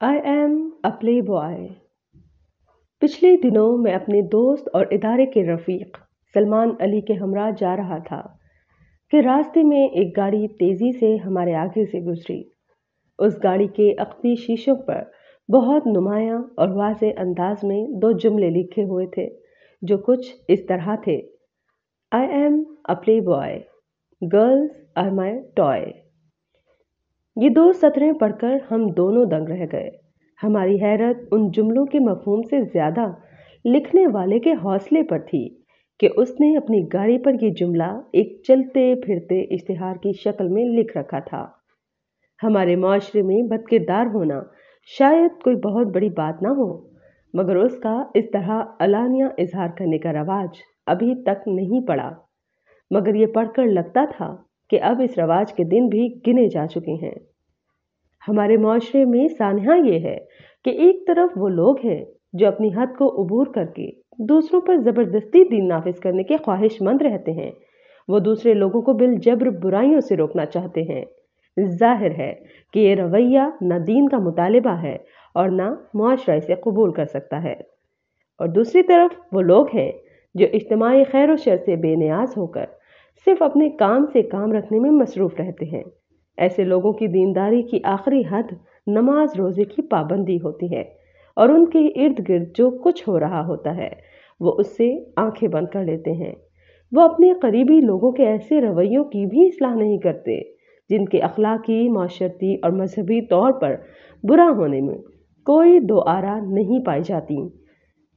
I am a play boy پچھلے دنوں میں اپنے دوست اور ادارے کے رفیق سلمان علی کے ہمراہ جا رہا تھا کہ راستے میں ایک گاڑی تیزی سے ہمارے آگے سے گزری۔ اس گاڑی کے عقبی شیشوں پر بہت نمایاں اور واضح انداز میں دو جملے لکھے ہوئے تھے جو کچھ اس طرح تھے۔ I am a playboy girls are my toy یہ دو سطریں پڑھ کر ہم دونوں دنگ رہ گئے۔ ہماری حیرت ان جملوں کے مفہوم سے زیادہ لکھنے والے کے حوصلے پر تھی کہ اس نے اپنی گاڑی پر یہ جملہ ایک چلتے پھرتے اشتہار کی شکل میں لکھ رکھا تھا۔ ہمارے معاشرے میں بد کردار ہونا شاید کوئی بہت بڑی بات نہ ہو، مگر اس کا اس طرح علانیہ اظہار کرنے کا رواج ابھی تک نہیں پڑا۔ مگر یہ پڑھ کر لگتا تھا کہ اب اس رواج کے دن بھی گنے جا چکے ہیں۔ ہمارے معاشرے میں سانحہ یہ ہے کہ ایک طرف وہ لوگ ہیں جو اپنی حد کو عبور کر کے دوسروں پر زبردستی دین نافذ کرنے کے خواہش مند رہتے ہیں۔ وہ دوسرے لوگوں کو بل جبر برائیوں سے روکنا چاہتے ہیں۔ ظاہر ہے کہ یہ رویہ نہ دین کا مطالبہ ہے اور نہ معاشرہ اسے قبول کر سکتا ہے۔ اور دوسری طرف وہ لوگ ہیں جو اجتماعی خیر و شر سے بے نیاز ہو کر صرف اپنے کام سے کام رکھنے میں مصروف رہتے ہیں۔ ایسے لوگوں کی دینداری کی آخری حد نماز روزے کی پابندی ہوتی ہے اور ان کے ارد گرد جو کچھ ہو رہا ہوتا ہے، وہ اس سے آنکھیں بند کر لیتے ہیں۔ وہ اپنے قریبی لوگوں کے ایسے رویوں کی بھی اصلاح نہیں کرتے، جن کے اخلاقی، معاشرتی اور مذہبی طور پر برا ہونے میں کوئی دو آرا نہیں پائی جاتی۔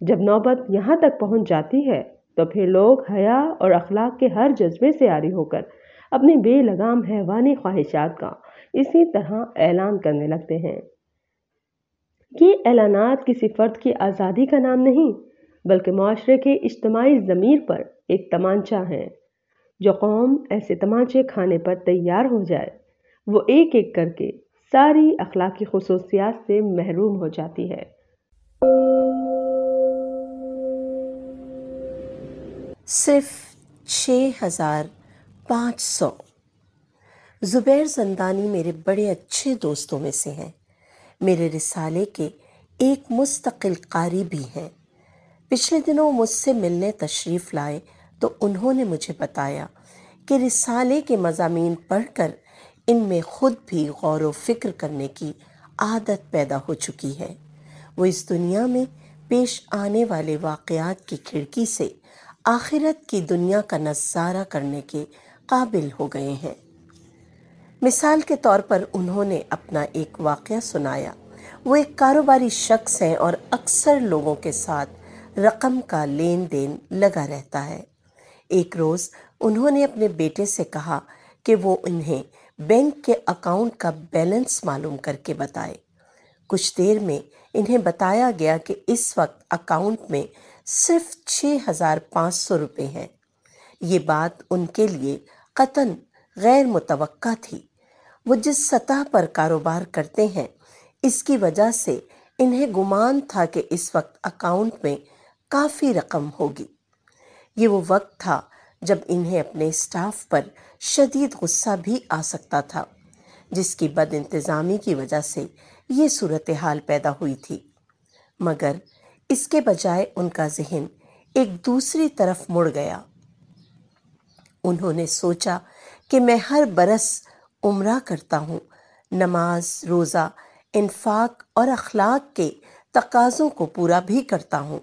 جب نوبت یہاں تک پہنچ جاتی ہے، تو پھر لوگ حیا اور اخلاق کے ہر جذبے سے آری ہو کر اپنے بے لگام حیوانی خواہشات کا اسی طرح اعلان کرنے لگتے ہیں۔ یہ اعلانات کسی فرد کی آزادی کا نام نہیں، بلکہ معاشرے کے اجتماعی ضمیر پر ایک تمانچہ ہے جو قوم ایسے تمانچے کھانے پر تیار ہو جائے، وہ ایک ایک کر کے ساری اخلاقی خصوصیات سے محروم ہو جاتی ہے۔ صرف چھ ہزار پانچ سو۔ زبیر زندانی میرے بڑے اچھے دوستوں میں سے ہیں۔ میرے رسالے کے ایک مستقل قاری بھی ہیں۔ پچھلے دنوں مجھ سے ملنے تشریف لائے تو انہوں نے مجھے بتایا کہ رسالے کے مضامین پڑھ کر ان میں خود بھی غور و فکر کرنے کی عادت پیدا ہو چکی ہے۔ وہ اس دنیا میں پیش آنے والے واقعات کی کھڑکی سے آخرت کی دنیا کا نظارہ کرنے کے قابل ہو گئے ہیں۔ مثال کے طور پر انہوں نے اپنا ایک واقعہ سنایا۔ وہ ایک کاروباری شخص ہیں اور اکثر لوگوں کے ساتھ رقم کا لین دین لگا رہتا ہے۔ ایک روز انہوں نے اپنے بیٹے سے کہا کہ وہ انہیں بینک کے اکاؤنٹ کا بیلنس معلوم کر کے بتائے۔ کچھ دیر میں انہیں بتایا گیا کہ اس وقت اکاؤنٹ میں صرف چھ ہزار پانچ سو روپے ہیں۔ یہ بات ان کے لیے قطن غیر متوقع تھی۔ وہ جس سطح پر کاروبار کرتے ہیں، اس کی وجہ سے انہیں گمان تھا کہ اس وقت اکاؤنٹ میں کافی رقم ہوگی۔ یہ وہ وقت تھا جب انہیں اپنے اسٹاف پر شدید غصہ بھی آ سکتا تھا، جس کی بد انتظامی کی وجہ سے یہ صورتحال پیدا ہوئی تھی۔ مگر اس کے بجائے ان کا ذہن ایک دوسری طرف مڑ گیا۔ انہوں نے سوچا کہ میں ہر برس عمرہ کرتا ہوں۔ نماز، روزہ، انفاق اور اخلاق کے تقاضوں کو پورا بھی کرتا ہوں۔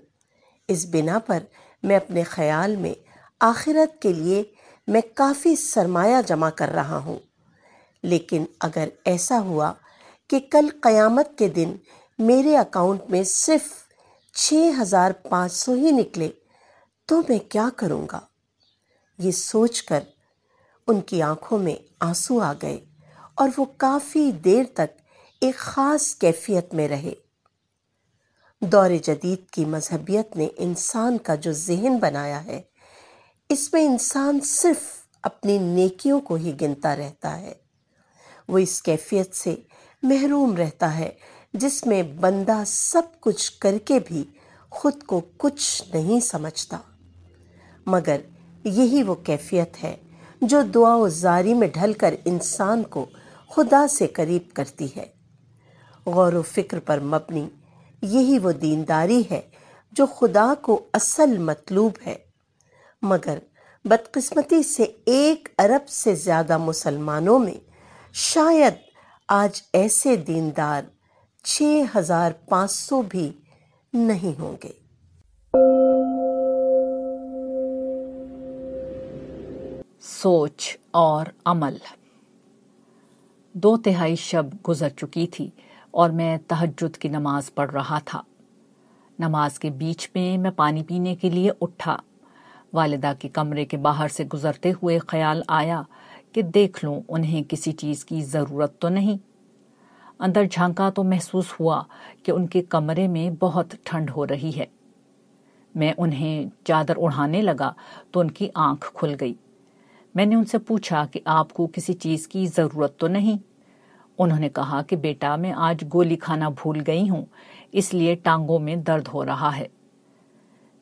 اس بنا پر میں اپنے خیال میں آخرت کے لیے میں کافی سرمایہ جمع کر رہا ہوں۔ لیکن اگر ایسا ہوا کہ کل قیامت کے دن میرے اکاؤنٹ میں صرف چھ ہزار پانچ سو ہی نکلے تو میں کیا کروں گا؟ یہ سوچ کر ان کی آنکھوں میں آنسو آ گئے اور وہ کافی دیر تک ایک خاص کیفیت میں رہے۔ دور جدید کی مذہبیت نے انسان کا جو ذہن بنایا ہے، اس میں انسان صرف اپنی نیکیوں کو ہی گنتا رہتا ہے۔ وہ اس کیفیت سے محروم رہتا ہے، جس میں بندہ سب کچھ کر کے بھی خود کو کچھ نہیں سمجھتا۔ مگر یہی وہ کیفیت ہے جو دعا و زاری میں ڈھل کر انسان کو خدا سے قریب کرتی ہے۔ غور و فکر پر مبنی یہی وہ دینداری ہے جو خدا کو اصل مطلوب ہے۔ مگر بدقسمتی سے ایک ارب سے زیادہ مسلمانوں میں شاید آج ایسے دیندار چھ ہزار پانچ سو بھی نہیں ہوں گے۔ سوچ اور عمل۔ دو تہائی شب گزر چکی تھی اور میں تہجد کی نماز پڑھ رہا تھا۔ نماز کے بیچ میں میں پانی پینے کے لیے اٹھا۔ والدہ کے کمرے کے باہر سے گزرتے ہوئے خیال آیا کہ دیکھ لوں، انہیں کسی چیز کی ضرورت تو نہیں۔ اندر جھانکا تو محسوس ہوا کہ ان کے کمرے میں بہت ٹھنڈ ہو رہی ہے۔ میں انہیں چادر اڑھانے لگا تو ان کی آنکھ کھل گئی۔ میں نے ان سے پوچھا کہ آپ کو کسی چیز کی ضرورت تو نہیں؟ انہوں نے کہا کہ بیٹا، میں آج گولی کھانا بھول گئی ہوں، اس لیے ٹانگوں میں درد ہو رہا ہے۔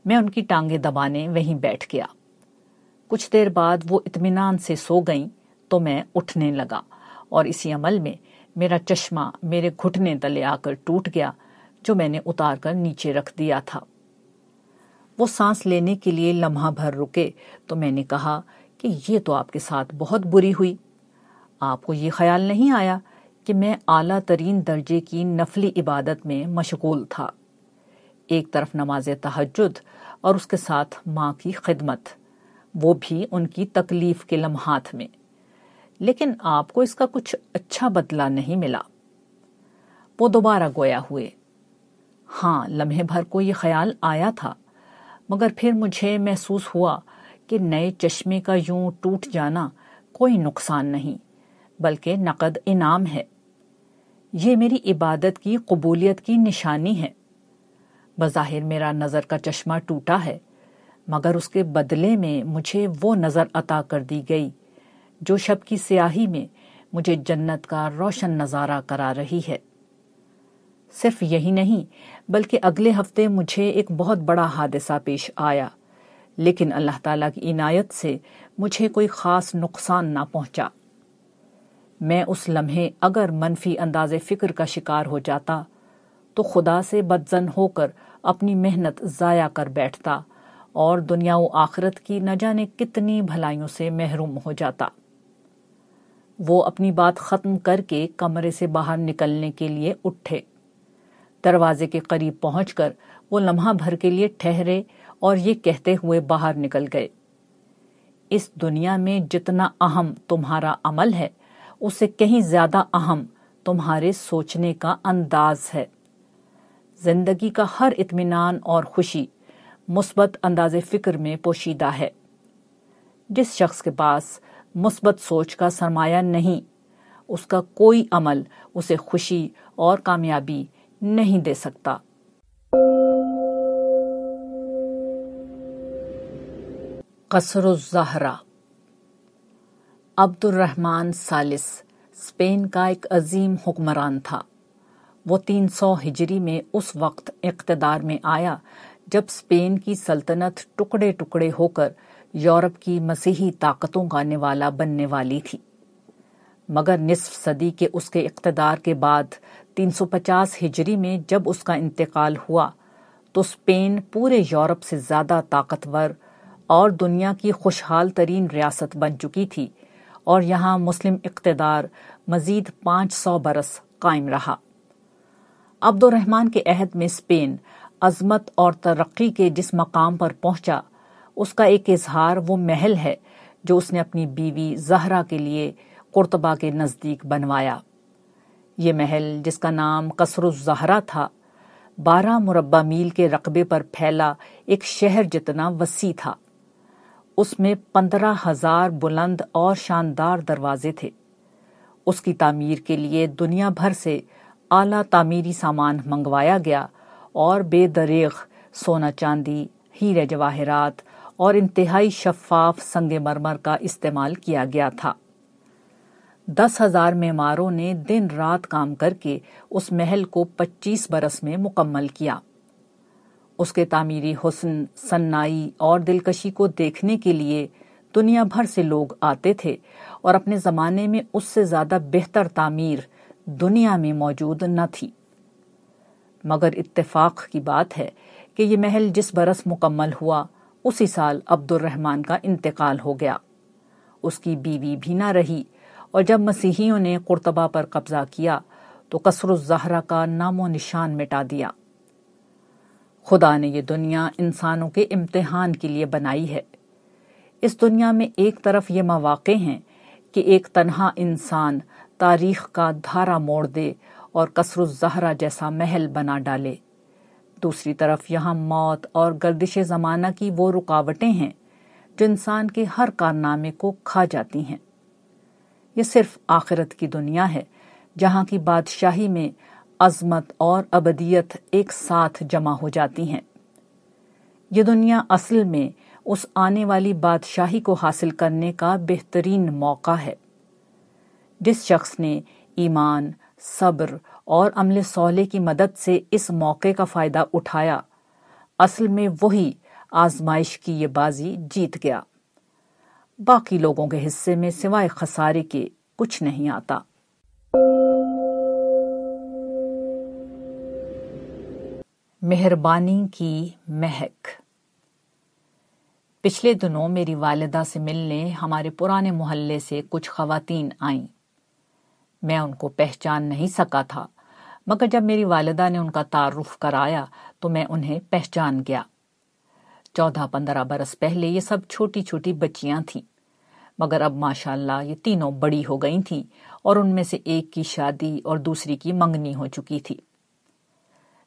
میں ان کی ٹانگیں دبانے وہیں بیٹھ گیا۔ کچھ دیر بعد وہ اطمینان سے سو گئیں تو میں اٹھنے لگا اور اسی عمل میں میرا چشمہ میرے گھٹنے تلے آ کر ٹوٹ گیا، جو میں نے اتار کر نیچے رکھ دیا تھا۔ وہ سانس لینے کے لیے لمحہ بھر رکے تو میں نے کہا کہ یہ تو آپ کے ساتھ بہت بری ہوئی۔ آپ کو یہ خیال نہیں آیا کہ میں اعلیٰ ترین درجے کی نفلی عبادت میں مشغول تھا۔ ایک طرف نماز تحجد اور اس کے ساتھ ماں کی خدمت، وہ بھی ان کی تکلیف کے لمحات میں۔ لیکن آپ کو اس کا کچھ اچھا بدلہ نہیں ملا۔ وہ دوبارہ گویا ہوئے۔ ہاں لمحے بھر کو یہ خیال آیا تھا، مگر پھر مجھے محسوس ہوا کہ نئے چشمے کا یوں ٹوٹ جانا کوئی نقصان نہیں، بلکہ نقد انعام ہے۔ یہ میری عبادت کی قبولیت کی نشانی ہے۔ بظاہر میرا نظر کا چشمہ ٹوٹا ہے، مگر اس کے بدلے میں مجھے وہ نظر عطا کر دی گئی جو شب کی سیاہی میں مجھے جنت کا روشن نظارہ کرا رہی ہے۔ صرف یہی نہیں، بلکہ اگلے ہفتے مجھے ایک بہت بڑا حادثہ پیش آیا۔ لیکن اللہ تعالیٰ کی عنایت سے مجھے کوئی خاص نقصان نہ پہنچا۔ میں اس لمحے اگر منفی انداز فکر کا شکار ہو جاتا، تو خدا سے بدزن ہو کر اپنی محنت ضائع کر بیٹھتا اور دنیا و آخرت کی نہ جانے کتنی بھلائیوں سے محروم ہو جاتا۔ وہ اپنی بات ختم کر کے کمرے سے باہر نکلنے کے لیے اٹھے۔ دروازے کے قریب پہنچ کر وہ لمحہ بھر کے لیے ٹھہرے اور یہ کہتے ہوئے باہر نکل گئے۔ اس دنیا میں جتنا اہم تمہارا عمل ہے اس سے کہیں زیادہ اہم تمہارے سوچنے کا انداز ہے۔ زندگی کا ہر اطمینان اور خوشی مثبت انداز فکر میں پوشیدہ ہے۔ جس شخص کے پاس مثبت سوچ کا سرمایہ نہیں، اس کا کوئی عمل اسے خوشی اور کامیابی نہیں دے سکتا۔ قصر الزہرا عبد الرحمن سالس اسپین کا ایک عظیم حکمران تھا۔ وہ تین سو ہجری میں اس وقت اقتدار میں آیا جب اسپین کی سلطنت ٹکڑے ٹکڑے ہو کر یورپ کی مسیحی طاقتوں کا نوالا بننے والی تھی۔ مگر نصف صدی کے اس کے اقتدار کے بعد تین سو پچاس ہجری میں جب اس کا انتقال ہوا تو اسپین پورے یورپ سے زیادہ طاقتور اور دنیا کی خوشحال ترین ریاست بن چکی تھی اور یہاں مسلم اقتدار مزید پانچ سو برس قائم رہا۔ عبد الرحمان کے عہد میں اسپین عظمت اور ترقی کے جس مقام پر پہنچا، اس کا ایک اظہار وہ محل ہے جو اس نے اپنی بیوی زہرا کے لیے قرطبہ کے نزدیک بنوایا۔ یہ محل، جس کا نام قصر الزہرا تھا، بارہ مربع میل کے رقبے پر پھیلا ایک شہر جتنا وسیع تھا۔ اس میں پندرہ ہزار بلند اور شاندار دروازے تھے۔ اس کی تعمیر کے لیے دنیا بھر سے اعلی تعمیری سامان منگوایا گیا اور بے دریغ سونا چاندی، ہیرے جواہرات اور انتہائی شفاف سنگ مرمر کا استعمال کیا گیا تھا۔ دس ہزار معماروں نے دن رات کام کر کے اس محل کو پچیس برس میں مکمل کیا۔ اس کے تعمیری حسن، سنائی اور دلکشی کو دیکھنے کے لیے دنیا بھر سے لوگ آتے تھے اور اپنے زمانے میں اس سے زیادہ بہتر تعمیر دنیا میں موجود نہ تھی۔ مگر اتفاق کی بات ہے کہ یہ محل جس برس مکمل ہوا، اسی سال عبد الرحمن کا انتقال ہو گیا۔ اس کی بیوی بھی نہ رہی اور جب مسیحیوں نے قرطبہ پر قبضہ کیا تو قصر الزہرہ کا نام و نشان مٹا دیا۔ خدا نے یہ دنیا انسانوں کے امتحان کے لیے بنائی ہے۔ اس دنیا میں ایک طرف یہ مواقع ہیں کہ ایک تنہا انسان تاریخ کا دھارا موڑ دے اور قصر الزہرہ جیسا محل بنا ڈالے۔ دوسری طرف یہاں موت اور گردش زمانہ کی وہ رکاوٹیں ہیں جو انسان کے ہر کارنامے کو کھا جاتی ہیں۔ یہ صرف آخرت کی دنیا ہے، جہاں کی بادشاہی میں عظمت اور ابدیت ایک ساتھ جمع ہو جاتی ہیں۔ یہ دنیا اصل میں اس آنے والی بادشاہی کو حاصل کرنے کا بہترین موقع ہے۔ جس شخص نے ایمان، صبر اور عمل سولے کی مدد سے اس موقع کا فائدہ اٹھایا، اصل میں وہی آزمائش کی یہ بازی جیت گیا۔ باقی لوگوں کے حصے میں سوائے خسارے کے کچھ نہیں آتا۔ مہربانی کی مہک۔ پچھلے دنوں میری والدہ سے ملنے ہمارے پرانے محلے سے کچھ خواتین آئیں۔ میں ان کو پہچان نہیں سکا تھا، مگر جب میری والدہ نے ان کا تعارف کرایا تو میں انہیں پہچان گیا۔ چودہ پندرہ برس پہلے یہ سب چھوٹی چھوٹی بچیاں تھیں، مگر اب ماشاء اللہ یہ تینوں بڑی ہو گئی تھیں اور ان میں سے ایک کی شادی اور دوسری کی منگنی ہو چکی تھی۔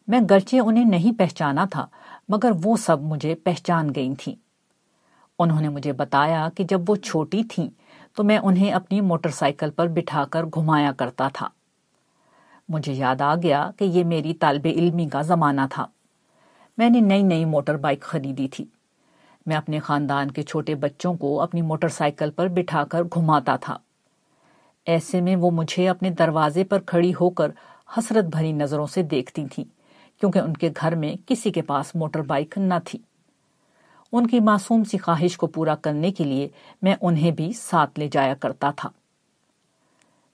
میں گرچہ انہیں نہیں پہچانا تھا، مگر وہ سب مجھے پہچان گئی تھیں۔ انہوں نے مجھے بتایا کہ جب وہ چھوٹی تھیں تو میں انہیں اپنی موٹر سائیکل پر بٹھا کر گھمایا کرتا تھا۔ مجھے یاد آ گیا کہ یہ میری طالب علمی کا زمانہ تھا۔ میں نے نئی نئی موٹر بائک خریدی تھی۔ میں اپنے خاندان کے چھوٹے بچوں کو اپنی موٹر سائیکل پر بٹھا کر گھماتا تھا۔ ایسے میں وہ مجھے اپنے دروازے پر کھڑی ہو کر حسرت بھری نظروں سے دیکھتی تھیں۔ کیونکہ ان کے گھر میں کسی کے پاس موٹر بائک نہ تھی۔ ان کی معصوم سی خواہش کو پورا کرنے کے لیے میں انہیں بھی ساتھ لے جایا کرتا تھا۔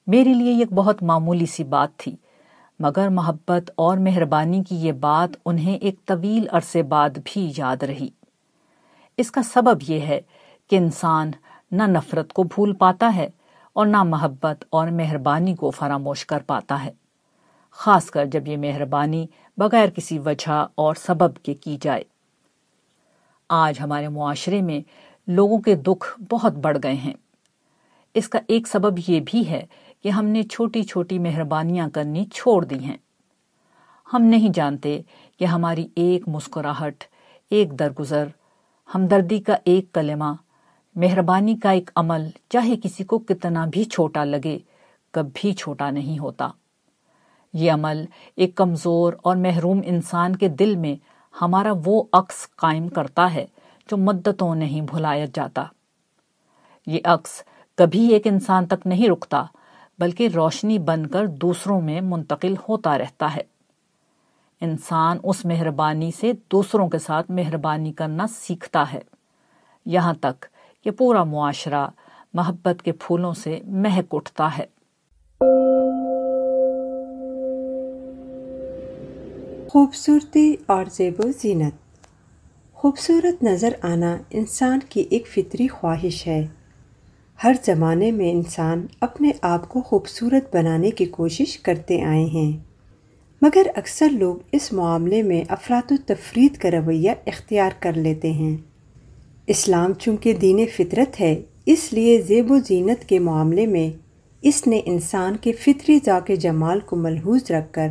میرے لیے یہ بہت معمولی سی بات تھی، مگر محبت اور مہربانی کی یہ بات انہیں ایک طویل عرصے بعد بھی یاد رہی۔ اس کا سبب یہ ہے کہ انسان نہ نفرت کو بھول پاتا ہے اور نہ محبت اور مہربانی کو فراموش کر پاتا ہے۔ خاص کر جب یہ مہربانی بغیر کسی وجہ اور سبب کے کی جائے۔ آج ہمارے معاشرے میں لوگوں کے دکھ بہت بڑھ گئے ہیں۔ اس کا ایک سبب یہ بھی ہے کہ ہم نے چھوٹی چھوٹی مہربانیاں کرنی چھوڑ دی ہیں۔ ہم نہیں جانتے کہ ہماری ایک مسکراہٹ، ایک درگزر، ہمدردی کا ایک کلمہ، مہربانی کا ایک عمل، چاہے کسی کو کتنا بھی چھوٹا لگے کبھی چھوٹا نہیں ہوتا۔ یہ عمل ایک کمزور اور محروم انسان کے دل میں ہمارا وہ عکس قائم کرتا ہے جو مدتوں نہیں بھلایا جاتا۔ یہ عکس کبھی ایک انسان تک نہیں رکتا، بلکہ روشنی بن کر دوسروں میں منتقل ہوتا رہتا ہے۔ انسان اس مہربانی سے دوسروں کے ساتھ مہربانی کرنا سیکھتا ہے۔ یہاں تک کہ پورا معاشرہ محبت کے پھولوں سے مہک اٹھتا ہے۔ خوبصورتی اور زیب و زینت۔ خوبصورت نظر آنا انسان کی ایک فطری خواہش ہے۔ ہر زمانے میں انسان اپنے آپ کو خوبصورت بنانے کی کوشش کرتے آئے ہیں۔ مگر اکثر لوگ اس معاملے میں افراد و تفرید کا رویہ اختیار کر لیتے ہیں۔ اسلام چونکہ دین فطرت ہے، اس لیے زیب و زینت کے معاملے میں اس نے انسان کے فطری ذاق جمال کو ملحوظ رکھ کر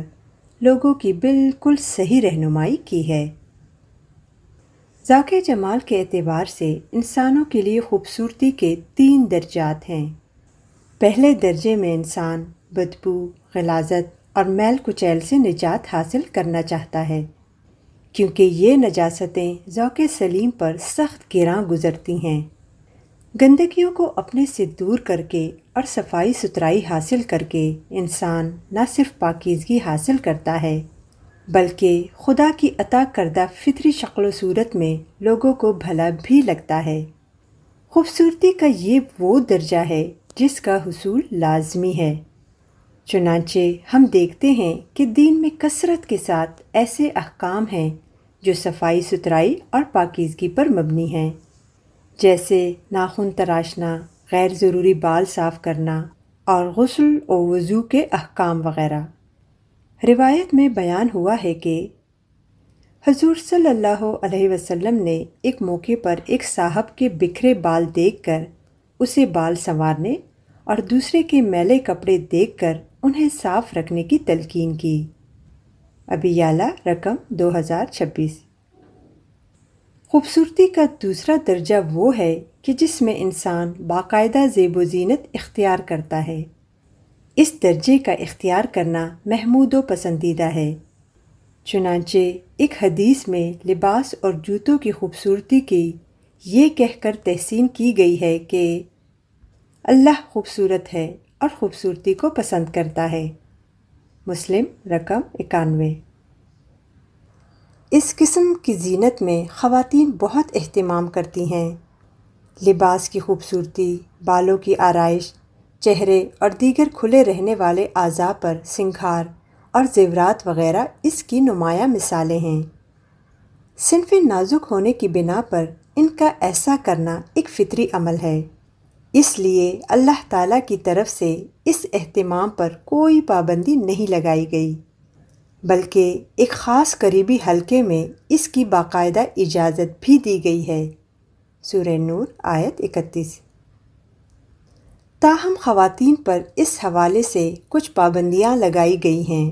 لوگوں کی بالکل صحیح رہنمائی کی ہے۔ ذاکر جمال کے اعتبار سے انسانوں کے لیے خوبصورتی کے تین درجات ہیں۔ پہلے درجے میں انسان بدبو، غلازت اور میل کچیل سے نجات حاصل کرنا چاہتا ہے، کیونکہ یہ نجاستیں ذوق سلیم پر سخت گراں گزرتی ہیں۔ گندگیوں کو اپنے سے دور کر کے اور صفائی ستھرائی حاصل کر کے انسان نہ صرف پاکیزگی حاصل کرتا ہے، بلکہ خدا کی عطا کردہ فطری شکل و صورت میں لوگوں کو بھلا بھی لگتا ہے۔ خوبصورتی کا یہ وہ درجہ ہے جس کا حصول لازمی ہے۔ چنانچہ ہم دیکھتے ہیں کہ دین میں کثرت کے ساتھ ایسے احکام ہیں جو صفائی ستھرائی اور پاکیزگی پر مبنی ہیں۔ جیسے ناخن تراشنا، غیر ضروری بال صاف کرنا اور غسل و وضو کے احکام وغیرہ۔ روایت میں بیان ہوا ہے کہ حضور صلی اللہ علیہ وسلم نے ایک موقع پر ایک صاحب کے بکھرے بال دیکھ کر اسے بال سنوارنے اور دوسرے کے میلے کپڑے دیکھ کر انہیں صاف رکھنے کی تلقین کی۔ ابیالہ رقم دو ہزار چھبیس۔ خوبصورتی کا دوسرا درجہ وہ ہے کہ جس میں انسان باقاعدہ زیب و زینت اختیار کرتا ہے۔ اس درجے کا اختیار کرنا محمود و پسندیدہ ہے۔ چنانچہ ایک حدیث میں لباس اور جوتوں کی خوبصورتی کی یہ کہہ کر تحسین کی گئی ہے کہ اللہ خوبصورت ہے اور خوبصورتی کو پسند کرتا ہے۔ مسلم، رقم اکانوے۔ اس قسم کی زینت میں خواتین بہت اہتمام کرتی ہیں۔ لباس کی خوبصورتی، بالوں کی آرائش، چہرے اور دیگر کھلے رہنے والے اعضاء پر سنگھار اور زیورات وغیرہ اس کی نمایاں مثالیں ہیں۔ صنف نازک ہونے کی بنا پر ان کا ایسا کرنا ایک فطری عمل ہے۔ اس لیے اللہ تعالیٰ کی طرف سے اس اہتمام پر کوئی پابندی نہیں لگائی گئی۔ بلکہ ایک خاص قریبی حلقے میں اس کی باقاعدہ اجازت بھی دی گئی ہے۔ سورہ نور، آیت اکتیس۔ تاہم، خواتین پر اس حوالے سے کچھ پابندیاں لگائی گئی ہیں۔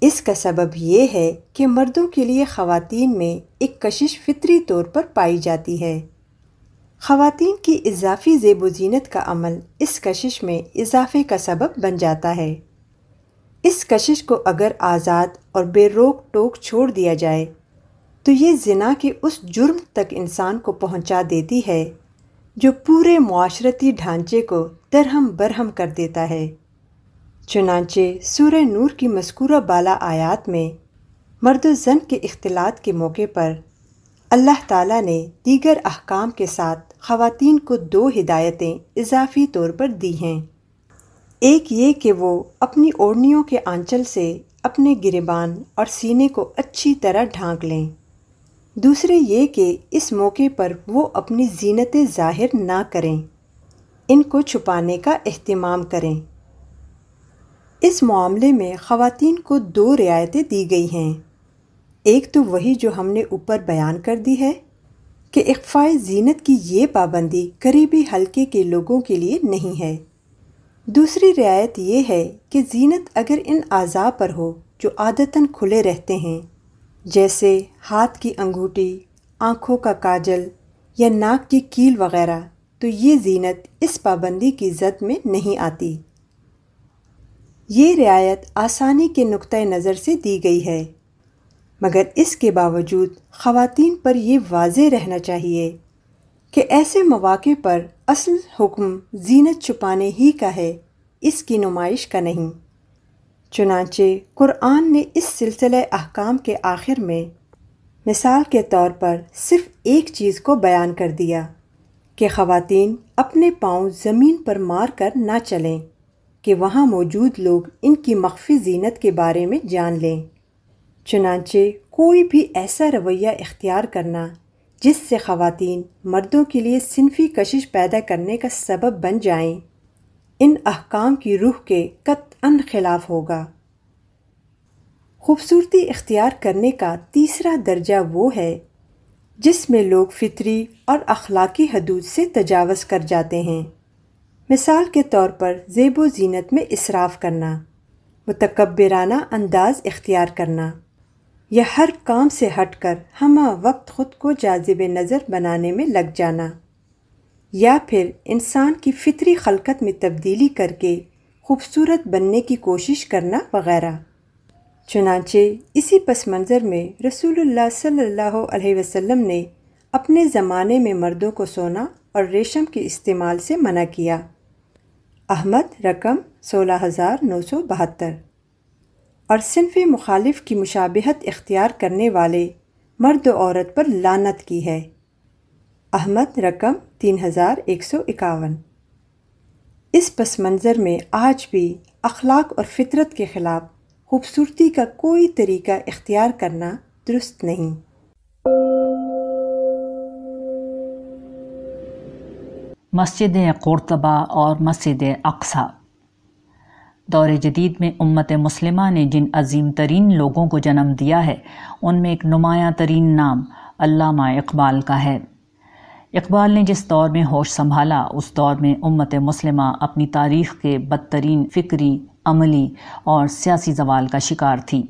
اس کا سبب یہ ہے کہ مردوں کے لیے خواتین میں ایک کشش فطری طور پر پائی جاتی ہے۔ خواتین کی اضافی زیب و زینت کا عمل اس کشش میں اضافے کا سبب بن جاتا ہے۔ اس کشش کو اگر آزاد اور بے روک ٹوک چھوڑ دیا جائے، تو یہ زنا کے اس جرم تک انسان کو پہنچا دیتی ہے، جو پورے معاشرتی ڈھانچے کو درہم برہم کر دیتا ہے۔ چنانچہ سورہ نور کی مذکورہ بالا آیات میں مرد و زن کے اختلاط کے موقع پر اللہ تعالیٰ نے دیگر احکام کے ساتھ خواتین کو دو ہدایتیں اضافی طور پر دی ہیں۔ ایک یہ کہ وہ اپنی اوڑھنیوں کے آنچل سے اپنے گربان اور سینے کو اچھی طرح ڈھانک لیں۔ دوسرے یہ کہ اس موقع پر وہ اپنی زینت ظاہر نہ کریں۔ ان کو چھپانے کا اہتمام کریں۔ اس معاملے میں خواتین کو دو رعایتیں دی گئی ہیں۔ ایک تو وہی جو ہم نے اوپر بیان کر دی ہے کہ اقفائے زینت کی یہ پابندی قریبی حلقے کے لوگوں کے لیے نہیں ہے۔ دوسری رعایت یہ ہے کہ زینت اگر ان اعضاء پر ہو جو عادتاً کھلے رہتے ہیں، جیسے ہاتھ کی انگوٹی، آنکھوں کا کاجل یا ناک کی کیل وغیرہ، تو یہ زینت اس پابندی کی زد میں نہیں آتی۔ یہ رعایت آسانی کے نقطۂ نظر سے دی گئی ہے، مگر اس کے باوجود خواتین پر یہ واضح رہنا چاہیے کہ ایسے مواقع پر اصل حکم زینت چھپانے ہی کا ہے، اس کی نمائش کا نہیں۔ چنانچہ قرآن نے اس سلسلہ احکام کے آخر میں مثال کے طور پر صرف ایک چیز کو بیان کر دیا کہ خواتین اپنے پاؤں زمین پر مار کر نہ چلیں، کہ وہاں موجود لوگ ان کی مخفی زینت کے بارے میں جان لیں۔ چنانچہ کوئی بھی ایسا رویہ اختیار کرنا جس سے خواتین مردوں کے لیے صنفی کشش پیدا کرنے کا سبب بن جائیں، ان احکام کی روح کے قط خلاف ہوگا۔ خوبصورتی اختیار کرنے کا تیسرا درجہ وہ ہے جس میں لوگ فطری اور اخلاقی حدود سے تجاوز کر جاتے ہیں۔ مثال کے طور پر زیب و زینت میں اصراف کرنا، متکبرانہ انداز اختیار کرنا۔ یا ہر کام سے ہٹ کر ہمہ وقت خود کو جازب نظر بنانے میں لگ جانا۔ یا پھر انسان کی فطری خلقت میں تبدیلی کر کے خوبصورت بننے کی کوشش کرنا وغیرہ۔ چنانچہ اسی پس منظر میں رسول اللہ صلی اللہ علیہ وسلم نے اپنے زمانے میں مردوں کو سونا اور ریشم کے استعمال سے منع کیا۔ احمد رقم سولہ ہزار نو سو بہتر۔ اور صنف مخالف کی مشابہت اختیار کرنے والے مرد و عورت پر لانت کی ہے۔ احمد، رقم تین ہزار ایک سو اکاون۔ اس پس منظر میں آج بھی اخلاق اور فطرت کے خلاف خوبصورتی کا کوئی طریقہ اختیار کرنا درست نہیں۔ مسجد قرطبہ اور مسجد اقصا دور جدید میں امت مسلمہ نے جن عظیم ترین لوگوں کو جنم دیا ہے، ان میں ایک نمایاں ترین نام علامہ اقبال کا ہے۔ اقبال نے جس دور میں ہوش سنبھالا، اس دور میں امت مسلمہ اپنی تاریخ کے بدترین فکری، عملی اور سیاسی زوال کا شکار تھی۔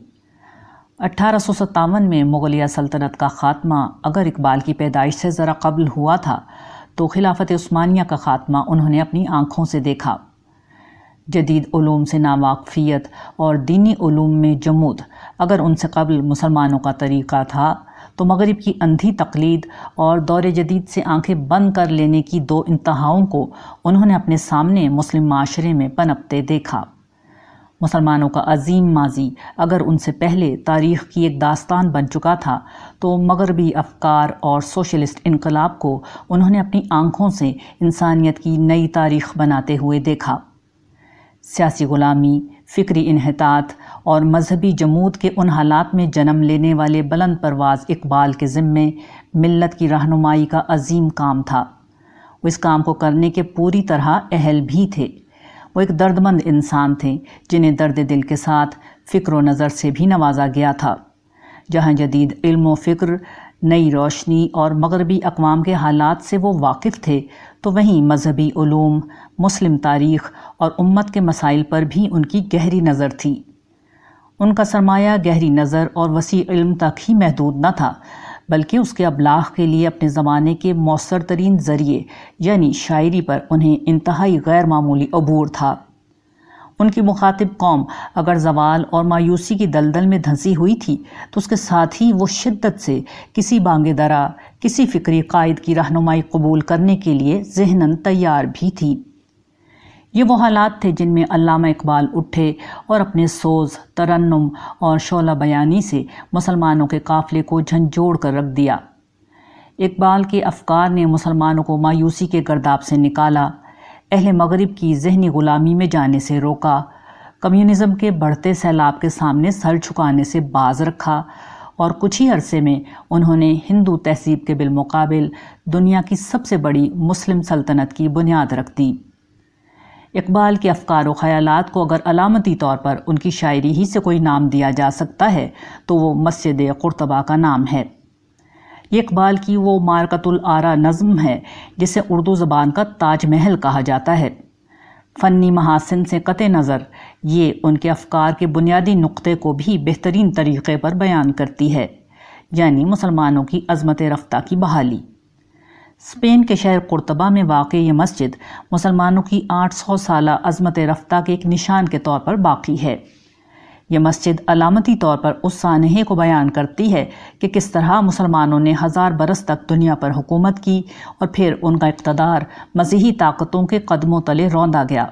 اٹھارہ سو ستاون میں مغلیہ سلطنت کا خاتمہ اگر اقبال کی پیدائش سے ذرا قبل ہوا تھا، تو خلافت عثمانیہ کا خاتمہ انہوں نے اپنی آنکھوں سے دیکھا۔ جدید علوم سے ناواقفیت اور دینی علوم میں جمود۔ اگر ان سے قبل مسلمانوں کا طریقہ تھا، تو مغرب کی اندھی تقلید اور دور جدید سے آنکھیں بند کر لینے کی دو انتہاؤں کو انہوں نے اپنے سامنے مسلم معاشرے میں پنپتے دیکھا۔ مسلمانوں کا عظیم ماضی اگر ان سے پہلے تاریخ کی ایک داستان بن چکا تھا، تو مغربی افکار اور سوشلسٹ انقلاب کو انہوں نے اپنی آنکھوں سے انسانیت کی نئی تاریخ بناتے ہوئے دیکھا۔ سیاسی غلامی، فکری انحطاط اور مذہبی جمود کے ان حالات میں جنم لینے والے بلند پرواز اقبال کے ذمے ملت کی رہنمائی کا عظیم کام تھا۔ وہ اس کام کو کرنے کے پوری طرح اہل بھی تھے۔ وہ ایک درد مند انسان تھے جنہیں درد دل کے ساتھ فکر و نظر سے بھی نوازا گیا تھا۔ جہاں جدید علم و فکر، نئی روشنی اور مغربی اقوام کے حالات سے وہ واقف تھے تو وہیں مذہبی علوم، مسلم تاریخ اور امت کے مسائل پر بھی ان کی گہری نظر تھی۔ ان کا سرمایہ گہری نظر اور وسیع علم تک ہی محدود نہ تھا، بلکہ اس کے ابلاغ کے لیے اپنے زمانے کے مؤثر ترین ذریعے یعنی شاعری پر انہیں انتہائی غیر معمولی عبور تھا۔ ان کی مخاطب قوم اگر زوال اور مایوسی کی دلدل میں دھنسی ہوئی تھی، تو اس کے ساتھ ہی وہ شدت سے کسی بانگ درا، کسی فکری قائد کی رہنمائی قبول کرنے کے لیے ذہناً تیار بھی تھی۔ یہ وہ حالات تھے جن میں علامہ اقبال اٹھے اور اپنے سوز، ترنم اور شعلہ بیانی سے مسلمانوں کے قافلے کو جھنجھوڑ کر رکھ دیا۔ اقبال کے افکار نے مسلمانوں کو مایوسی کے گرداب سے نکالا۔ اہل مغرب کی ذہنی غلامی میں جانے سے روکا، کمیونزم کے بڑھتے سیلاب کے سامنے سر چھکانے سے باز رکھا اور کچھ ہی عرصے میں انہوں نے ہندو تہذیب کے بالمقابل دنیا کی سب سے بڑی مسلم سلطنت کی بنیاد رکھ دی۔ اقبال کے افکار و خیالات کو اگر علامتی طور پر ان کی شاعری ہی سے کوئی نام دیا جا سکتا ہے، تو وہ مسجد قرطبہ کا نام ہے۔ یہ اقبال کی وہ مارکت العرا نظم ہے، جسے اردو زبان کا تاج محل کہا جاتا ہے۔ فنی محاسن سے قطع نظر، یہ ان کے افکار کے بنیادی نقطے کو بھی بہترین طریقے پر بیان کرتی ہے یعنی مسلمانوں کی عظمت رفتہ کی بحالی۔ اسپین کے شہر قرطبہ میں واقع یہ مسجد مسلمانوں کی آٹھ سو سالہ عظمت رفتہ کے ایک نشان کے طور پر باقی ہے۔ یہ مسجد علامتی طور پر اس سانحے کو بیان کرتی ہے کہ کس طرح مسلمانوں نے ہزار برس تک دنیا پر حکومت کی اور پھر ان کا اقتدار مسیحی طاقتوں کے قدموں تلے روندا گیا۔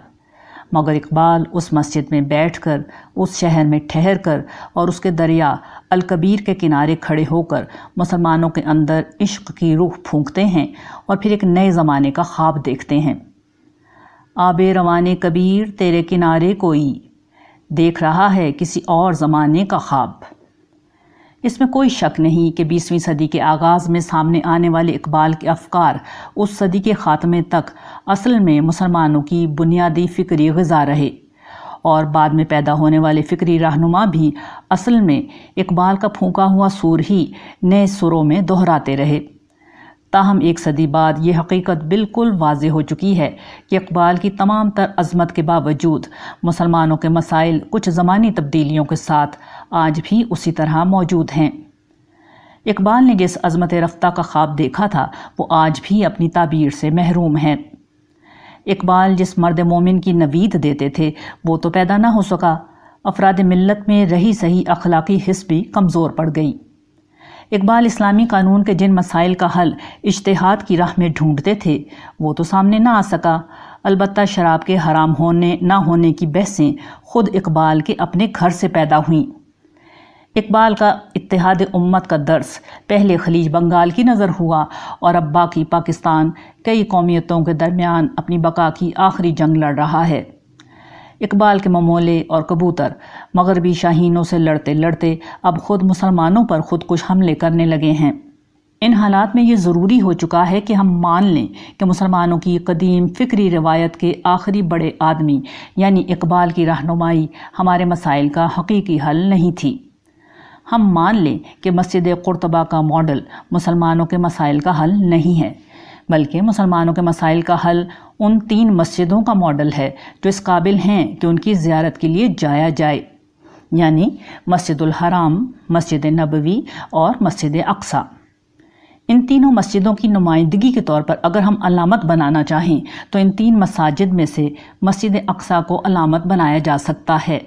مگر اقبال اس مسجد میں بیٹھ کر، اس شہر میں ٹھہر کر اور اس کے دریا الکبیر کے کنارے کھڑے ہو کر مسلمانوں کے اندر عشق کی روح پھونکتے ہیں اور پھر ایک نئے زمانے کا خواب دیکھتے ہیں۔ آب روان کبیر، تیرے کنارے کوئی دیکھ رہا ہے کسی اور زمانے کا خواب۔ اس میں کوئی شک نہیں کہ بیسویں صدی کے آغاز میں سامنے آنے والے اقبال کے افکار اس صدی کے خاتمے تک اصل میں مسلمانوں کی بنیادی فکری غذا رہے اور بعد میں پیدا ہونے والے فکری رہنما بھی اصل میں اقبال کا پھونکا ہوا سور ہی نئے سروں میں دہراتے رہے۔ تاہم ایک صدی بعد یہ حقیقت بالکل واضح ہو چکی ہے کہ اقبال کی تمام تر عظمت کے باوجود مسلمانوں کے مسائل کچھ زمانی تبدیلیوں کے ساتھ آج بھی اسی طرح موجود ہیں۔ اقبال نے جس عظمت رفتہ کا خواب دیکھا تھا، وہ آج بھی اپنی تعبیر سے محروم ہیں۔ اقبال جس مرد مومن کی نوید دیتے تھے، وہ تو پیدا نہ ہو سکا۔ افراد ملت میں رہی صحیح اخلاقی حص بھی کمزور پڑ گئی اقبال اسلامی قانون کے جن مسائل کا حل اشتہاد کی راہ میں ڈھونڈتے تھے، وہ تو سامنے نہ آ سکا۔ البتہ شراب کے حرام ہونے، نہ ہونے کی بحثیں خود اقبال کے اپنے گھر سے پیدا ہوئیں۔ اقبال کا اتحاد امت کا درس پہلے خلیج بنگال کی نظر ہوا اور اب باقی پاکستان کئی قومیتوں کے درمیان اپنی بقا کی آخری جنگ لڑ رہا ہے۔ اقبال کے ممولے اور کبوتر۔ مغربی شاہینوں سے لڑتے لڑتے اب خود مسلمانوں پر خود کچھ حملے کرنے لگے ہیں۔ ان حالات میں یہ ضروری ہو چکا ہے کہ ہم مان لیں کہ مسلمانوں کی قدیم فکری روایت کے آخری بڑے آدمی یعنی اقبال کی رہنمائی ہمارے مسائل کا حقیقی حل نہیں تھی۔ ہم مان لیں کہ مسجد قرطبہ کا ماڈل مسلمانوں کے مسائل کا حل نہیں ہے۔ بلکہ مسلمانوں کے مسائل کا حل ان تین مسجدوں کا ماڈل ہے جو اس قابل ہیں کہ ان کی زیارت کے لیے جایا جائے یعنی مسجد الحرام، مسجد نبوی اور مسجد اقصا ان تینوں مسجدوں کی نمائندگی کے طور پر اگر ہم علامت بنانا چاہیں تو ان تین مساجد میں سے مسجد اقصا کو علامت بنایا جا سکتا ہے،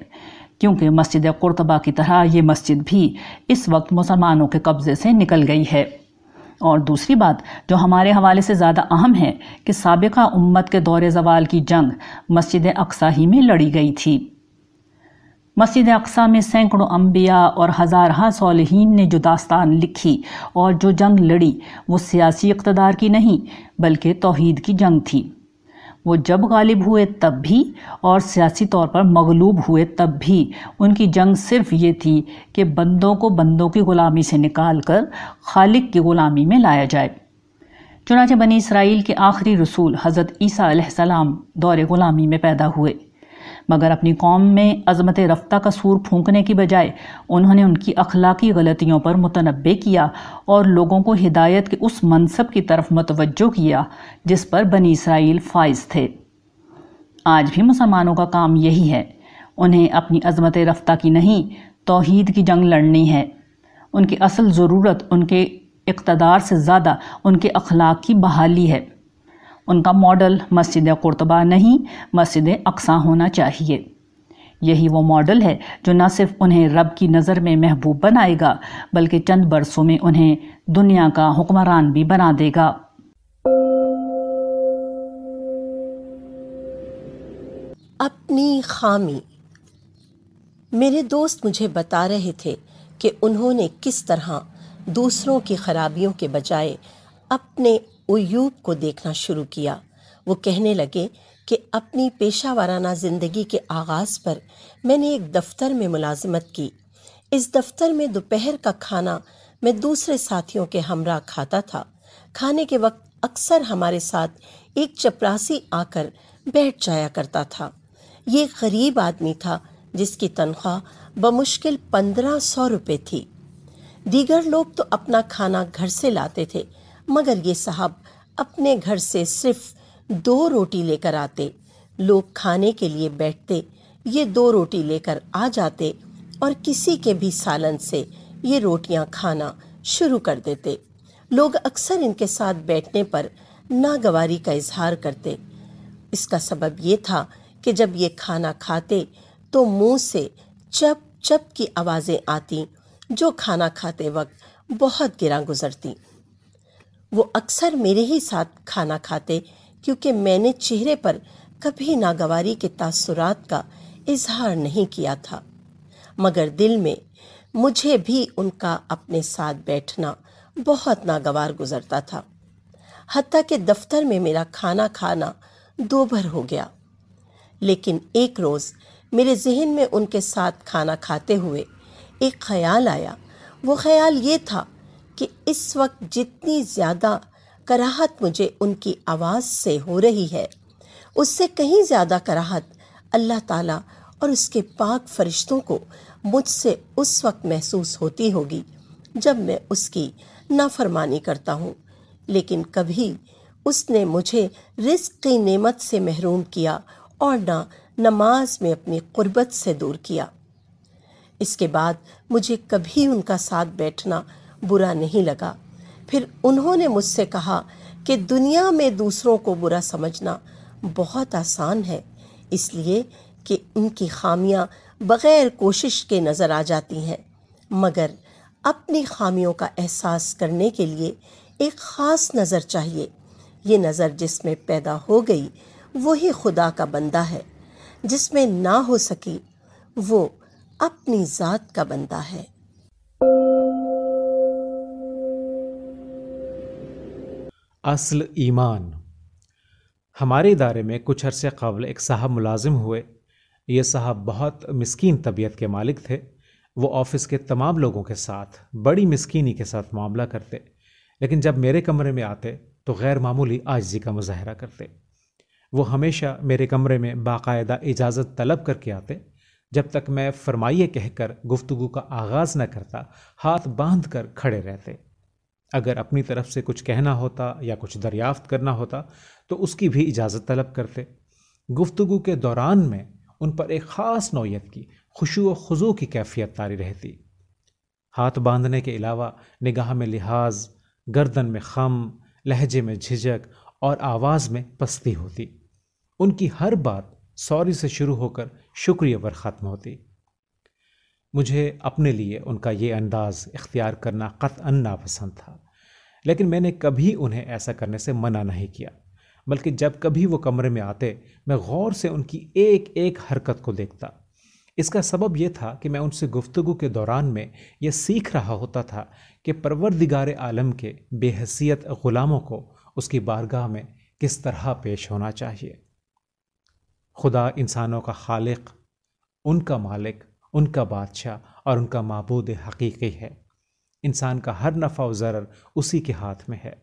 کیونکہ مسجد قرطبہ کی طرح یہ مسجد بھی اس وقت مسلمانوں کے قبضے سے نکل گئی ہے۔ اور دوسری بات جو ہمارے حوالے سے زیادہ اہم ہے کہ سابقہ امت کے دور زوال کی جنگ مسجد اقصا ہی میں لڑی گئی تھی۔ مسجد اقصا میں سینکڑوں انبیاء اور ہزارہ صالحین نے جو داستان لکھی اور جو جنگ لڑی وہ سیاسی اقتدار کی نہیں بلکہ توحید کی جنگ تھی۔ وہ جب غالب ہوئے تب بھی اور سیاسی طور پر مغلوب ہوئے تب بھی۔ ان کی جنگ صرف یہ تھی کہ بندوں کو بندوں کی غلامی سے نکال کر خالق کی غلامی میں لایا جائے۔ چنانچہ بنی اسرائیل کے آخری رسول حضرت عیسیٰ علیہ السلام دور غلامی میں پیدا ہوئے۔ مگر اپنی قوم میں عظمت رفتہ کا سور پھونکنے کی بجائے انہوں نے ان کی اخلاقی غلطیوں پر متنبع کیا اور لوگوں کو ہدایت کے اس منصب کی طرف متوجہ کیا جس پر بنی اسرائیل فائز تھے۔ آج بھی مسلمانوں کا کام یہی ہے۔ انہیں اپنی عظمت رفتہ کی نہیں، توحید کی جنگ لڑنی ہے۔ ان کی اصل ضرورت ان کے اقتدار سے زیادہ، ان کے اخلاق کی بحالی ہے۔ ان کا ماڈل مسجد قرطبہ نہیں، مسجد اقسا ہونا چاہیے۔ یہی وہ ماڈل ہے جو نہ صرف انہیں رب کی نظر میں محبوب بنائے گا، بلکہ چند برسوں میں انہیں دنیا کا حکمران بھی بنا دے گا۔ اپنی خامی۔ میرے دوست مجھے بتا رہے تھے کہ انہوں نے کس طرح دوسروں کی خرابیوں کے بجائے اپنے ایوب کو دیکھنا شروع کیا۔ وہ کہنے لگے کہ اپنی پیشہ وارانہ زندگی کے آغاز پر میں نے ایک دفتر میں ملازمت کی۔ اس دفتر میں دوپہر کا کھانا میں دوسرے ساتھیوں کے ہمراہ کھاتا تھا۔ کھانے کے وقت اکثر ہمارے ساتھ ایک چپراسی آ کر بیٹھ جایا کرتا تھا۔ یہ غریب آدمی تھا جس کی تنخواہ بمشکل پندرہ سو روپے تھی۔ دیگر لوگ تو اپنا کھانا گھر سے لاتے تھے۔ مگر یہ صاحب اپنے گھر سے صرف دو روٹی لے کر آتے۔ لوگ کھانے کے لیے بیٹھتے، یہ دو روٹی لے کر آ جاتے اور کسی کے بھی سالن سے یہ روٹیاں کھانا شروع کر دیتے۔ لوگ اکثر ان کے ساتھ بیٹھنے پر ناگواری کا اظہار کرتے۔ اس کا سبب یہ تھا کہ جب یہ کھانا کھاتے تو منہ سے چپ چپ کی آوازیں آتی جو کھانا کھاتے وقت بہت گرا گزرتی وہ اکثر میرے ہی ساتھ کھانا کھاتے کیونکہ میں نے چہرے پر کبھی ناگواری کے تاثرات کا اظہار نہیں کیا تھا۔ مگر دل میں مجھے بھی ان کا اپنے ساتھ بیٹھنا بہت ناگوار گزرتا تھا۔ حتیٰ کہ دفتر میں میرا کھانا کھانا دو بھر ہو گیا۔ لیکن ایک روز میرے ذہن میں ان کے ساتھ کھانا کھاتے ہوئے ایک خیال آیا۔ وہ خیال یہ تھا کہ اس وقت جتنی زیادہ کراہت مجھے ان کی آواز سے ہو رہی ہے، اس سے کہیں زیادہ کراہت اللہ تعالیٰ اور اس کے پاک فرشتوں کو مجھ سے اس وقت محسوس ہوتی ہوگی جب میں اس کی نافرمانی کرتا ہوں۔ لیکن کبھی اس نے مجھے رزق کی نعمت سے محروم کیا اور نہ نماز میں اپنی قربت سے دور کیا۔ اس کے بعد مجھے کبھی ان کا ساتھ بیٹھنا برا نہیں لگا۔ پھر انہوں نے مجھ سے کہا کہ دنیا میں دوسروں کو برا سمجھنا بہت آسان ہے، اس لیے کہ ان کی خامیاں بغیر کوشش کے نظر آ جاتی ہیں۔ مگر اپنی خامیوں کا احساس کرنے کے لیے ایک خاص نظر چاہیے۔ یہ نظر جس میں پیدا ہو گئی، وہی خدا کا بندہ ہے۔ جس میں نہ ہو سکی وہ اپنی ذات کا بندہ ہے۔ اصل ایمان۔ ہمارے ادارے میں کچھ عرصے قبل ایک صاحب ملازم ہوئے۔ یہ صاحب بہت مسکین طبیعت کے مالک تھے۔ وہ آفس کے تمام لوگوں کے ساتھ بڑی مسکینی کے ساتھ معاملہ کرتے۔ لیکن جب میرے کمرے میں آتے تو غیر معمولی آجزی کا مظاہرہ کرتے۔ وہ ہمیشہ میرے کمرے میں باقاعدہ اجازت طلب کر کے آتے۔ جب تک میں فرمائیے کہہ کر گفتگو کا آغاز نہ کرتا، ہاتھ باندھ کر کھڑے رہتے۔ اگر اپنی طرف سے کچھ کہنا ہوتا یا کچھ دریافت کرنا ہوتا تو اس کی بھی اجازت طلب کرتے۔ گفتگو کے دوران میں ان پر ایک خاص نوعیت کی خوشو و خضو کی کیفیت تاری رہتی۔ ہاتھ باندھنے کے علاوہ نگاہ میں لحاظ، گردن میں خم، لہجے میں جھجک اور آواز میں پستی ہوتی۔ ان کی ہر بات سوری سے شروع ہو کر شکریہ پر ختم ہوتی۔ مجھے اپنے لیے ان کا یہ انداز اختیار کرنا قطعا ناپسند تھا، لیکن میں نے کبھی انہیں ایسا کرنے سے منع نہیں کیا۔ بلکہ جب کبھی وہ کمرے میں آتے، میں غور سے ان کی ایک ایک حرکت کو دیکھتا۔ اس کا سبب یہ تھا کہ میں ان سے گفتگو کے دوران میں یہ سیکھ رہا ہوتا تھا کہ پروردگار عالم کے بے حیثیت غلاموں کو اس کی بارگاہ میں کس طرح پیش ہونا چاہیے۔ خدا انسانوں کا خالق، ان کا مالک ان کا بادشاہ اور ان کا معبود حقیقی ہے۔ انسان کا ہر نفع و ضرر اسی کے ہاتھ میں ہے۔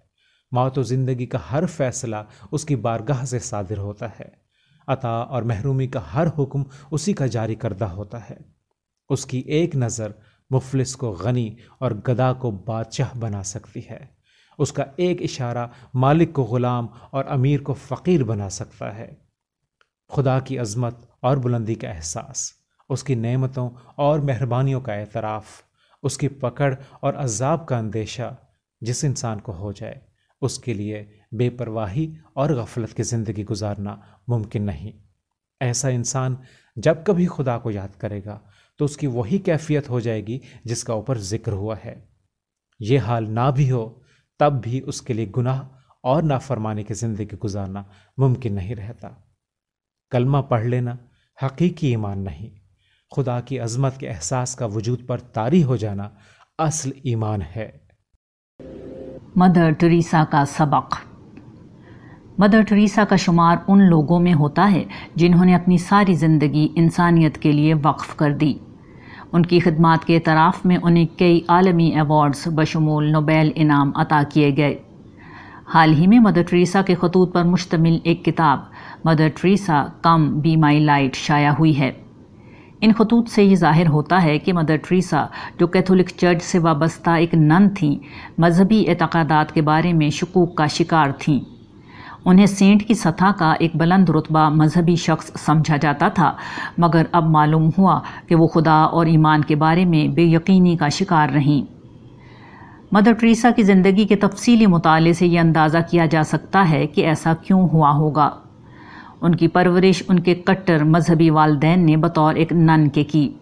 موت و زندگی کا ہر فیصلہ اس کی بارگاہ سے صادر ہوتا ہے۔ عطا اور محرومی کا ہر حکم اسی کا جاری کردہ ہوتا ہے۔ اس کی ایک نظر مفلس کو غنی اور گدا کو بادشاہ بنا سکتی ہے۔ اس کا ایک اشارہ مالک کو غلام اور امیر کو فقیر بنا سکتا ہے۔ خدا کی عظمت اور بلندی کا احساس۔ اس کی نعمتوں اور مہربانیوں کا اعتراف، اس کی پکڑ اور عذاب کا اندیشہ جس انسان کو ہو جائے، اس کے لیے بے پرواہی اور غفلت کی زندگی گزارنا ممکن نہیں۔ ایسا انسان جب کبھی خدا کو یاد کرے گا تو اس کی وہی کیفیت ہو جائے گی جس کا اوپر ذکر ہوا ہے۔ یہ حال نہ بھی ہو تب بھی اس کے لیے گناہ اور نافرمانی کی زندگی گزارنا ممکن نہیں رہتا۔ کلمہ پڑھ لینا حقیقی ایمان نہیں۔ خدا کی عظمت کے احساس کا وجود پر طاری ہو جانا اصل ایمان ہے۔ مدر ٹریسا کا سبق۔ مدر ٹریسا کا شمار ان لوگوں میں ہوتا ہے جنہوں نے اپنی ساری زندگی انسانیت کے لیے وقف کر دی۔ ان کی خدمات کے اعتراف میں انہیں کئی عالمی ایوارڈز بشمول نوبیل انعام عطا کیے گئے۔ حال ہی میں مدر ٹریسا کے خطوط پر مشتمل ایک کتاب Mother Teresa come be my light شائع ہوئی ہے۔ ان خطوط سے یہ ظاہر ہوتا ہے کہ مدر ٹریسا، جو کیتھولک چرچ سے وابستہ ایک نن تھیں، مذہبی اعتقادات کے بارے میں شکوک کا شکار تھیں۔ انہیں سینٹ کی سطح کا ایک بلند رتبہ مذہبی شخص سمجھا جاتا تھا، مگر اب معلوم ہوا کہ وہ خدا اور ایمان کے بارے میں بے یقینی کا شکار رہیں۔ مدر ٹریسا کی زندگی کے تفصیلی مطالعے سے یہ اندازہ کیا جا سکتا ہے کہ ایسا کیوں ہوا ہوگا۔ ان کی پرورش ان کے کٹر مذہبی والدین نے بطور ایک نن کے کی۔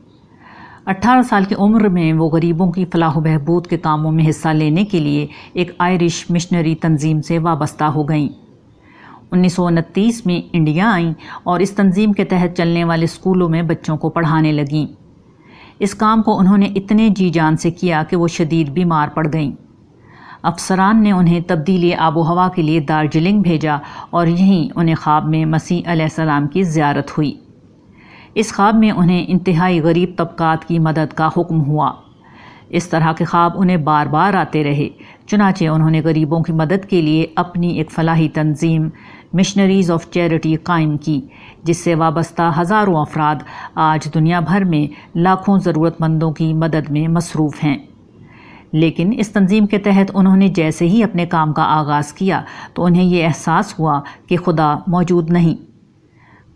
اٹھارہ سال کی عمر میں وہ غریبوں کی فلاح و بہبود کے کاموں میں حصہ لینے کے لیے ایک آئرش مشنری تنظیم سے وابستہ ہو گئیں۔ انیس سو انتیس میں انڈیا آئیں اور اس تنظیم کے تحت چلنے والے اسکولوں میں بچوں کو پڑھانے لگیں۔ اس کام کو انہوں نے اتنے جی جان سے کیا کہ وہ شدید بیمار پڑ گئیں۔ افسران نے انہیں تبدیلی آب و ہوا کے لیے دارجلنگ بھیجا اور یہیں انہیں خواب میں مسیح علیہ السلام کی زیارت ہوئی۔ اس خواب میں انہیں انتہائی غریب طبقات کی مدد کا حکم ہوا۔ اس طرح کے خواب انہیں بار بار آتے رہے، چنانچہ انہوں نے غریبوں کی مدد کے لیے اپنی ایک فلاحی تنظیم مشنریز آف چیریٹی قائم کی، جس سے وابستہ ہزاروں افراد آج دنیا بھر میں لاکھوں ضرورت مندوں کی مدد میں مصروف ہیں۔ لیکن اس تنظیم کے تحت انہوں نے جیسے ہی اپنے کام کا آغاز کیا تو انہیں یہ احساس ہوا کہ خدا موجود نہیں۔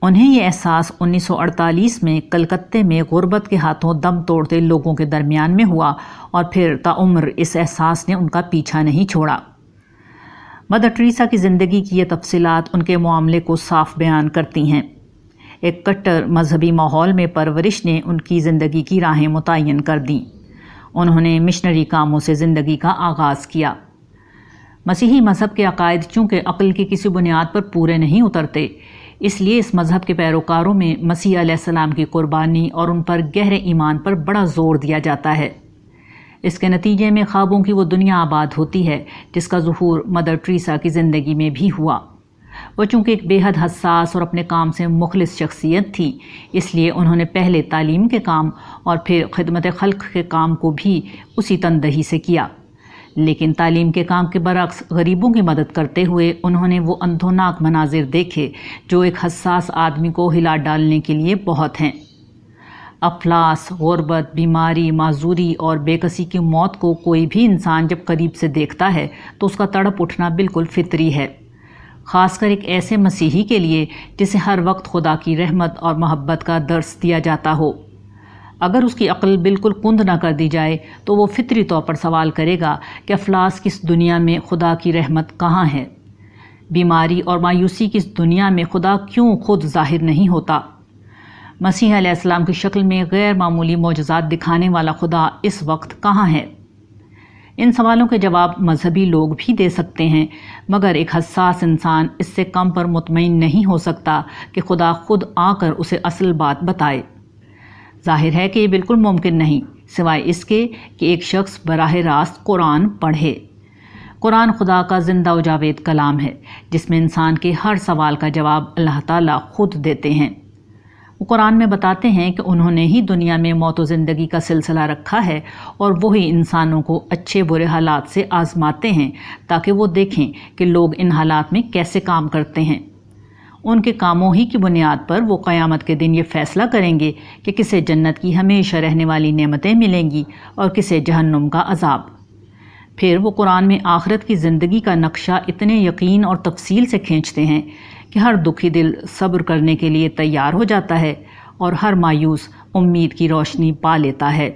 انہیں یہ احساس انیس سو اڑتالیس میں کلکتے میں غربت کے ہاتھوں دم توڑتے لوگوں کے درمیان میں ہوا اور پھر تعمر اس احساس نے ان کا پیچھا نہیں چھوڑا۔ مدر ٹریسا کی زندگی کی یہ تفصیلات ان کے معاملے کو صاف بیان کرتی ہیں۔ ایک کٹر مذہبی ماحول میں پرورش نے ان کی زندگی کی راہیں متعین کر دیں۔ انہوں نے مشنری کاموں سے زندگی کا آغاز کیا۔ مسیحی مذہب کے عقائد چونکہ عقل کی کسی بنیاد پر پورے نہیں اترتے، اس لیے اس مذہب کے پیروکاروں میں مسیح علیہ السلام کی قربانی اور ان پر گہرے ایمان پر بڑا زور دیا جاتا ہے۔ اس کے نتیجے میں خوابوں کی وہ دنیا آباد ہوتی ہے جس کا ظہور مدر ٹریسا کی زندگی میں بھی ہوا۔ وہ چونکہ ایک بے حد حساس اور اپنے کام سے مخلص شخصیت تھی، اس لیے انہوں نے پہلے تعلیم کے کام اور پھر خدمت خلق کے کام کو بھی اسی تندہی سے کیا۔ لیکن تعلیم کے کام کے برعکس غریبوں کی مدد کرتے ہوئے انہوں نے وہ اندھوناک مناظر دیکھے جو ایک حساس آدمی کو ہلا ڈالنے کے لیے بہت ہیں۔ افلاس، غربت، بیماری، معذوری اور بے کسی کی موت کو کوئی بھی انسان جب قریب سے دیکھتا ہے تو اس کا تڑپ اٹھنا بالکل فطری ہے۔ خاص کر ایک ایسے مسیحی کے لیے جسے ہر وقت خدا کی رحمت اور محبت کا درس دیا جاتا ہو۔ اگر اس کی عقل بالکل کند نہ کر دی جائے، تو وہ فطری طور پر سوال کرے گا کہ افلاس کس دنیا میں خدا کی رحمت کہاں ہے؟ بیماری اور مایوسی کس دنیا میں خدا کیوں خود ظاہر نہیں ہوتا؟ مسیح علیہ السلام کی شکل میں غیر معمولی معجزات دکھانے والا خدا اس وقت کہاں ہے؟ ان سوالوں کے جواب مذہبی لوگ بھی دے سکتے ہیں، مگر ایک حساس انسان اس سے کم پر مطمئن نہیں ہو سکتا کہ خدا خود آ کر اسے اصل بات بتائے۔ ظاہر ہے کہ یہ بالکل ممکن نہیں، سوائے اس کے کہ ایک شخص براہ راست قرآن پڑھے۔ قرآن خدا کا زندہ و جاوید کلام ہے، جس میں انسان کے ہر سوال کا جواب اللہ تعالیٰ خود دیتے ہیں۔ وہ قرآن میں بتاتے ہیں کہ انہوں نے ہی دنیا میں موت و زندگی کا سلسلہ رکھا ہے اور وہی انسانوں کو اچھے برے حالات سے آزماتے ہیں تاکہ وہ دیکھیں کہ لوگ ان حالات میں کیسے کام کرتے ہیں۔ ان کے کاموں ہی کی بنیاد پر وہ قیامت کے دن یہ فیصلہ کریں گے کہ کسے جنت کی ہمیشہ رہنے والی نعمتیں ملیں گی اور کسے جہنم کا عذاب۔ پھر وہ قرآن میں آخرت کی زندگی کا نقشہ اتنے یقین اور تفصیل سے کھینچتے ہیں کہ ہر دکھی دل صبر کرنے کے لیے تیار ہو جاتا ہے اور ہر مایوس امید کی روشنی پا لیتا ہے۔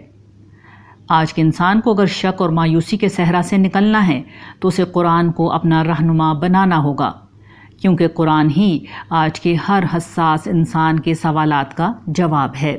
آج کے انسان کو اگر شک اور مایوسی کے صحرا سے نکلنا ہے تو اسے قرآن کو اپنا رہنما بنانا ہوگا، کیونکہ قرآن ہی آج کے ہر حساس انسان کے سوالات کا جواب ہے۔